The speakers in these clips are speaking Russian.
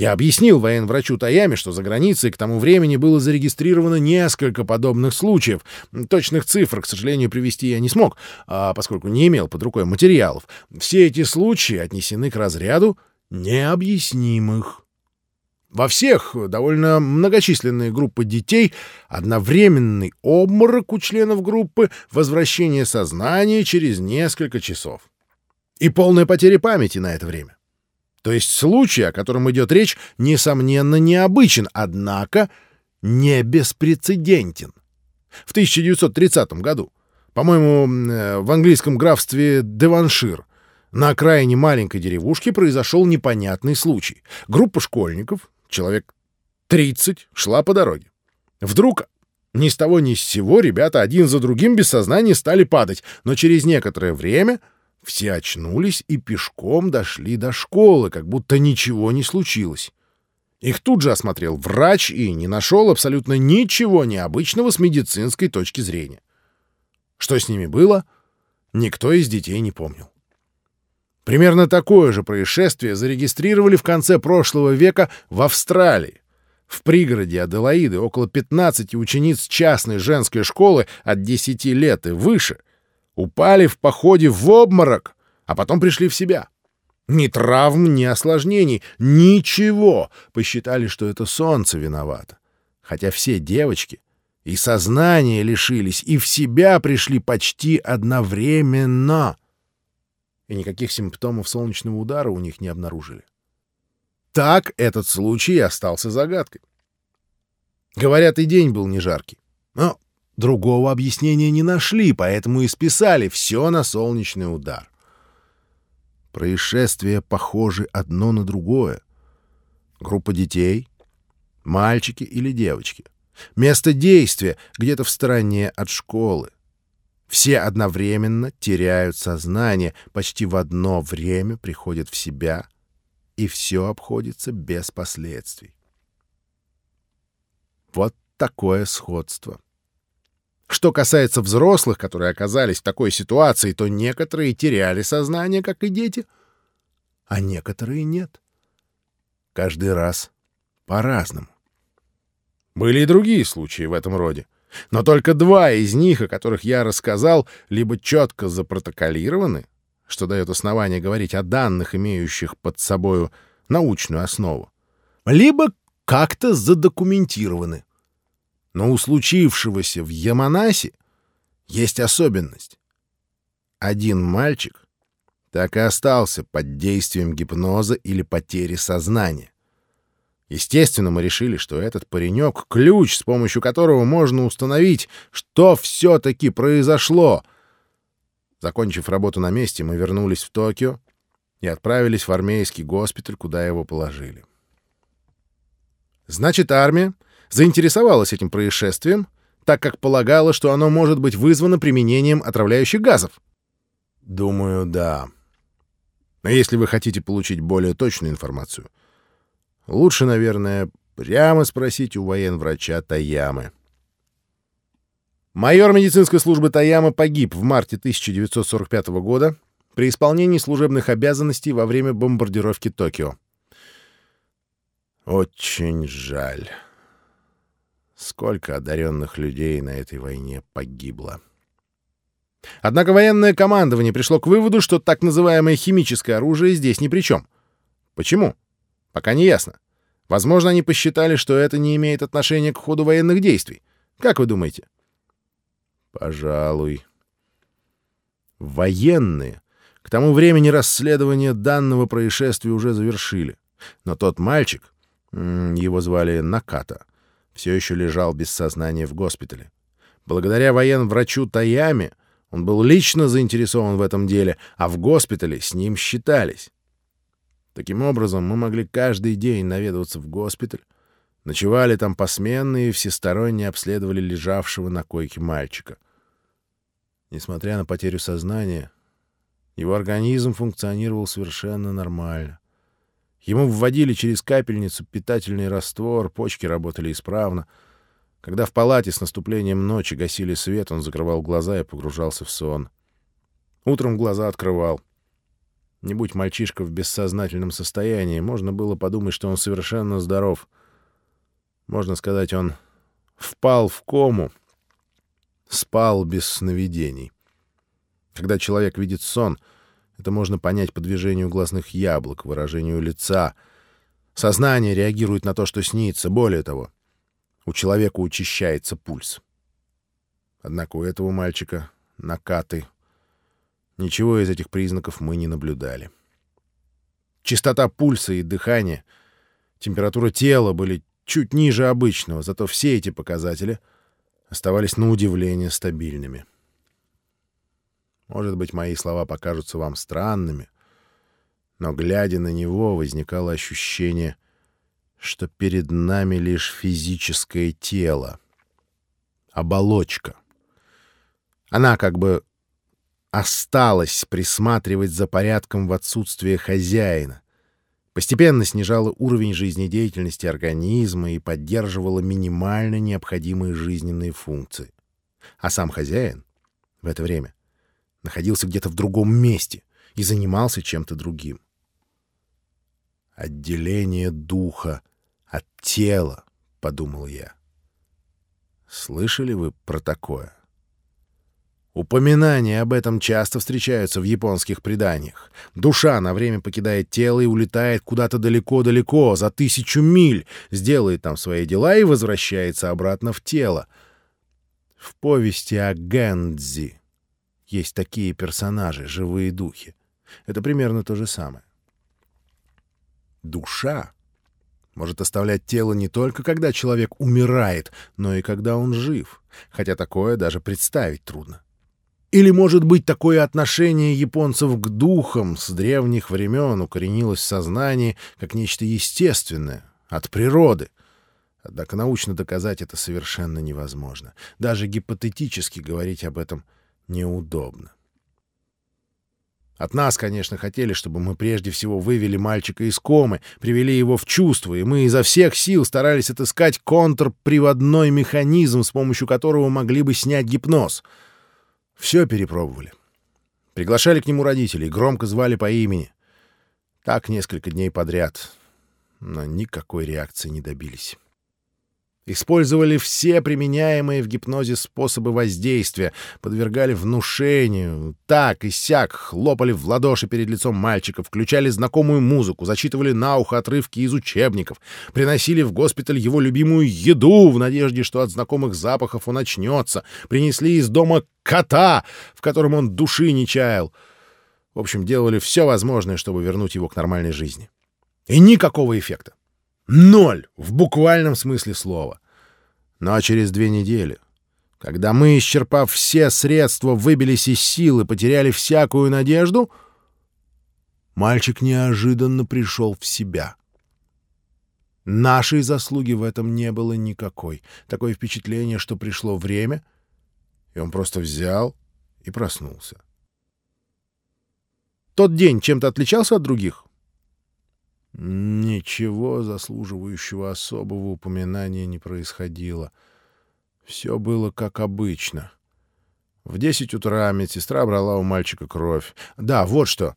Я объяснил военврачу Таями, что за границей к тому времени было зарегистрировано несколько подобных случаев. Точных цифр, к сожалению, привести я не смог, а поскольку не имел под рукой материалов. Все эти случаи отнесены к разряду необъяснимых. Во всех довольно многочисленные группы детей одновременный обморок у членов группы, возвращение сознания через несколько часов. И полная потеря памяти на это время. То есть случай, о котором идет речь, несомненно, необычен, однако не беспрецедентен. В 1930 году, по-моему, э, в английском графстве Деваншир, на окраине маленькой деревушки произошел непонятный случай. Группа школьников, человек 30, шла по дороге. Вдруг ни с того ни с сего ребята один за другим без сознания стали падать, но через некоторое время все очнулись и пешком дошли до школы, как будто ничего не случилось. Их тут же осмотрел врач и не нашел абсолютно ничего необычного с медицинской точки зрения. Что с ними было, никто из детей не помнил. Примерно такое же происшествие зарегистрировали в конце прошлого века в Австралии. В пригороде Аделаиды около 15 учениц частной женской школы от 10 лет и выше — упали в походе в обморок, а потом пришли в себя. Ни травм, ни осложнений, ничего. Посчитали, что это солнце виновато. Хотя все девочки и сознание лишились, и в себя пришли почти одновременно. И никаких симптомов солнечного удара у них не обнаружили. Так этот случай остался загадкой. Говорят, и день был не жаркий. Но Другого объяснения не нашли, поэтому и списали все на солнечный удар. Происшествия похожи одно на другое. Группа детей, мальчики или девочки. Место действия где-то в стороне от школы. Все одновременно теряют сознание, почти в одно время приходят в себя, и все обходится без последствий. Вот такое сходство. Что касается взрослых, которые оказались в такой ситуации, то некоторые теряли сознание, как и дети, а некоторые нет. Каждый раз по-разному. Были и другие случаи в этом роде. Но только два из них, о которых я рассказал, либо четко запротоколированы, что дает основание говорить о данных, имеющих под собою научную основу, либо как-то задокументированы. Но у случившегося в Яманасе есть особенность. Один мальчик так и остался под действием гипноза или потери сознания. Естественно, мы решили, что этот паренек — ключ, с помощью которого можно установить, что все-таки произошло. Закончив работу на месте, мы вернулись в Токио и отправились в армейский госпиталь, куда его положили. Значит, армия заинтересовалась этим происшествием, так как полагала, что оно может быть вызвано применением отравляющих газов? Думаю, да. Но если вы хотите получить более точную информацию, лучше, наверное, прямо спросить у военврача Таямы. Майор медицинской службы Таяма погиб в марте 1945 года при исполнении служебных обязанностей во время бомбардировки Токио. Очень жаль. Сколько одаренных людей на этой войне погибло. Однако военное командование пришло к выводу, что так называемое химическое оружие здесь ни при чем. Почему? Пока не ясно. Возможно, они посчитали, что это не имеет отношения к ходу военных действий. Как вы думаете? Пожалуй. Военные. К тому времени расследование данного происшествия уже завершили. Но тот мальчик, его звали Наката, все еще лежал без сознания в госпитале. Благодаря военврачу Таяме он был лично заинтересован в этом деле, а в госпитале с ним считались. Таким образом, мы могли каждый день наведываться в госпиталь, ночевали там посменно и всесторонне обследовали лежавшего на койке мальчика. Несмотря на потерю сознания, его организм функционировал совершенно нормально. Ему вводили через капельницу питательный раствор, почки работали исправно. Когда в палате с наступлением ночи гасили свет, он закрывал глаза и погружался в сон. Утром глаза открывал. Не будь мальчишка в бессознательном состоянии, можно было подумать, что он совершенно здоров. Можно сказать, он впал в кому, спал без сновидений. Когда человек видит сон, это можно понять по движению глазных яблок, выражению лица. Сознание реагирует на то, что снится. Более того, у человека учащается пульс. Однако у этого мальчика накаты. Ничего из этих признаков мы не наблюдали. Частота пульса и дыхания, температура тела были чуть ниже обычного, зато все эти показатели оставались на удивление стабильными. Может быть, мои слова покажутся вам странными, но, глядя на него, возникало ощущение, что перед нами лишь физическое тело, оболочка. Она как бы осталась присматривать за порядком в отсутствие хозяина, постепенно снижала уровень жизнедеятельности организма и поддерживала минимально необходимые жизненные функции. А сам хозяин в это время находился где-то в другом месте и занимался чем-то другим. «Отделение духа от тела», — подумал я. Слышали вы про такое? Упоминания об этом часто встречаются в японских преданиях. Душа на время покидает тело и улетает куда-то далеко-далеко, за тысячу миль, сделает там свои дела и возвращается обратно в тело. В повести о Гэндзи есть такие персонажи, живые духи. Это примерно то же самое. Душа может оставлять тело не только когда человек умирает, но и когда он жив, хотя такое даже представить трудно. Или, может быть, такое отношение японцев к духам с древних времен укоренилось в сознании как нечто естественное, от природы. Однако научно доказать это совершенно невозможно. Даже гипотетически говорить об этом неудобно. От нас, конечно, хотели, чтобы мы прежде всего вывели мальчика из комы, привели его в чувство, и мы изо всех сил старались отыскать контрприводной механизм, с помощью которого могли бы снять гипноз — все перепробовали. Приглашали к нему родителей, громко звали по имени. Так несколько дней подряд, но никакой реакции не добились. Использовали все применяемые в гипнозе способы воздействия, подвергали внушению, так и сяк, хлопали в ладоши перед лицом мальчика, включали знакомую музыку, зачитывали на ухо отрывки из учебников, приносили в госпиталь его любимую еду в надежде, что от знакомых запахов он очнется, принесли из дома кота, в котором он души не чаял. В общем, делали все возможное, чтобы вернуть его к нормальной жизни. И никакого эффекта. Ноль в буквальном смысле слова. Но через две недели, когда мы, исчерпав все средства, выбились из сил и потеряли всякую надежду, мальчик неожиданно пришел в себя. Нашей заслуги в этом не было никакой. Такое впечатление, что пришло время, и он просто взял и проснулся. Тот день чем-то отличался от других? Ничего заслуживающего особого упоминания не происходило. Все было как обычно. В десять утра медсестра брала у мальчика кровь. Да, вот что.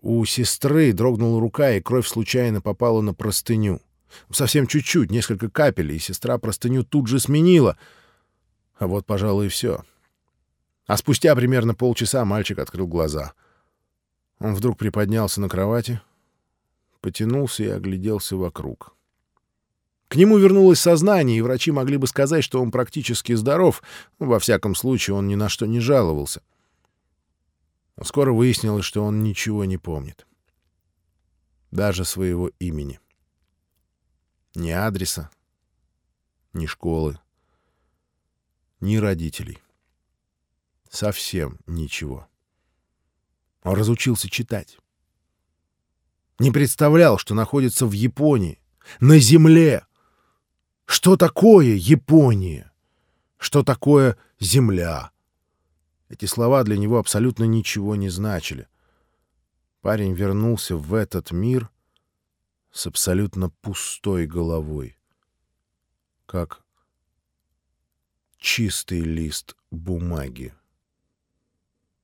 У сестры дрогнула рука, и кровь случайно попала на простыню. Совсем чуть-чуть, несколько капель, и сестра простыню тут же сменила. А вот, пожалуй, и все. А спустя примерно полчаса мальчик открыл глаза. Он вдруг приподнялся на кровати, потянулся и огляделся вокруг. К нему вернулось сознание, и врачи могли бы сказать, что он практически здоров, во всяком случае, он ни на что не жаловался. Но скоро выяснилось, что он ничего не помнит. Даже своего имени. Ни адреса, ни школы, ни родителей. Совсем ничего. Он разучился читать не представлял, что находится в Японии, на земле. Что такое Япония? Что такое земля? Эти слова для него абсолютно ничего не значили. Парень вернулся в этот мир с абсолютно пустой головой, как чистый лист бумаги.